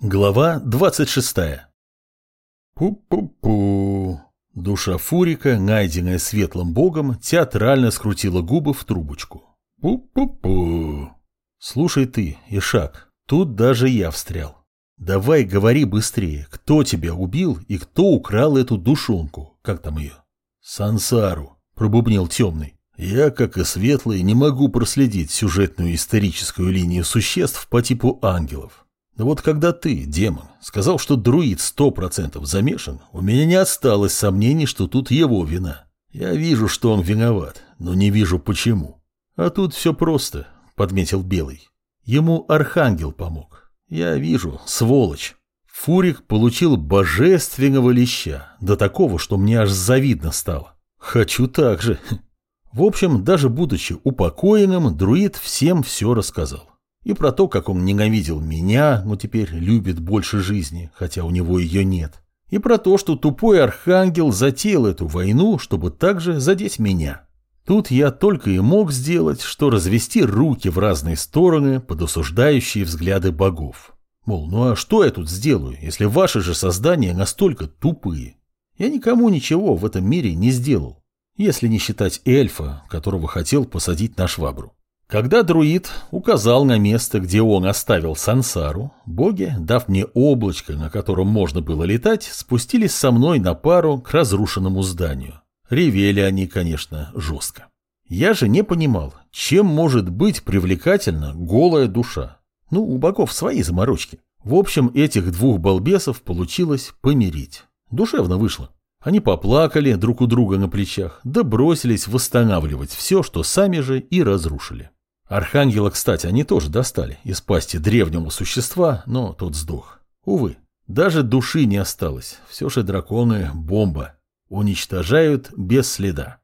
Глава 26 Пу-пу-пу. Душа Фурика, найденная светлым богом, театрально скрутила губы в трубочку. Пу-пу-пу. Слушай ты, Ишак, тут даже я встрял. Давай говори быстрее, кто тебя убил и кто украл эту душонку, как там ее? Сансару, пробубнил темный. Я, как и светлый, не могу проследить сюжетную историческую линию существ по типу ангелов. Но вот когда ты, демон, сказал, что друид сто процентов замешан, у меня не осталось сомнений, что тут его вина. Я вижу, что он виноват, но не вижу почему. А тут все просто, подметил Белый. Ему архангел помог. Я вижу, сволочь. Фурик получил божественного леща, до такого, что мне аж завидно стало. Хочу так же. В общем, даже будучи упокоенным, друид всем все рассказал. И про то, как он ненавидел меня, но теперь любит больше жизни, хотя у него ее нет. И про то, что тупой архангел затеял эту войну, чтобы также задеть меня. Тут я только и мог сделать, что развести руки в разные стороны под осуждающие взгляды богов. Мол, ну а что я тут сделаю, если ваши же создания настолько тупые? Я никому ничего в этом мире не сделал, если не считать эльфа, которого хотел посадить на швабру. Когда друид указал на место, где он оставил сансару, боги, дав мне облачко, на котором можно было летать, спустились со мной на пару к разрушенному зданию. Ревели они, конечно, жестко. Я же не понимал, чем может быть привлекательна голая душа. Ну, у богов свои заморочки. В общем, этих двух балбесов получилось помирить. Душевно вышло. Они поплакали друг у друга на плечах, да бросились восстанавливать все, что сами же и разрушили. Архангела, кстати, они тоже достали из пасти древнего существа, но тот сдох. Увы, даже души не осталось. Все же драконы – бомба. Уничтожают без следа.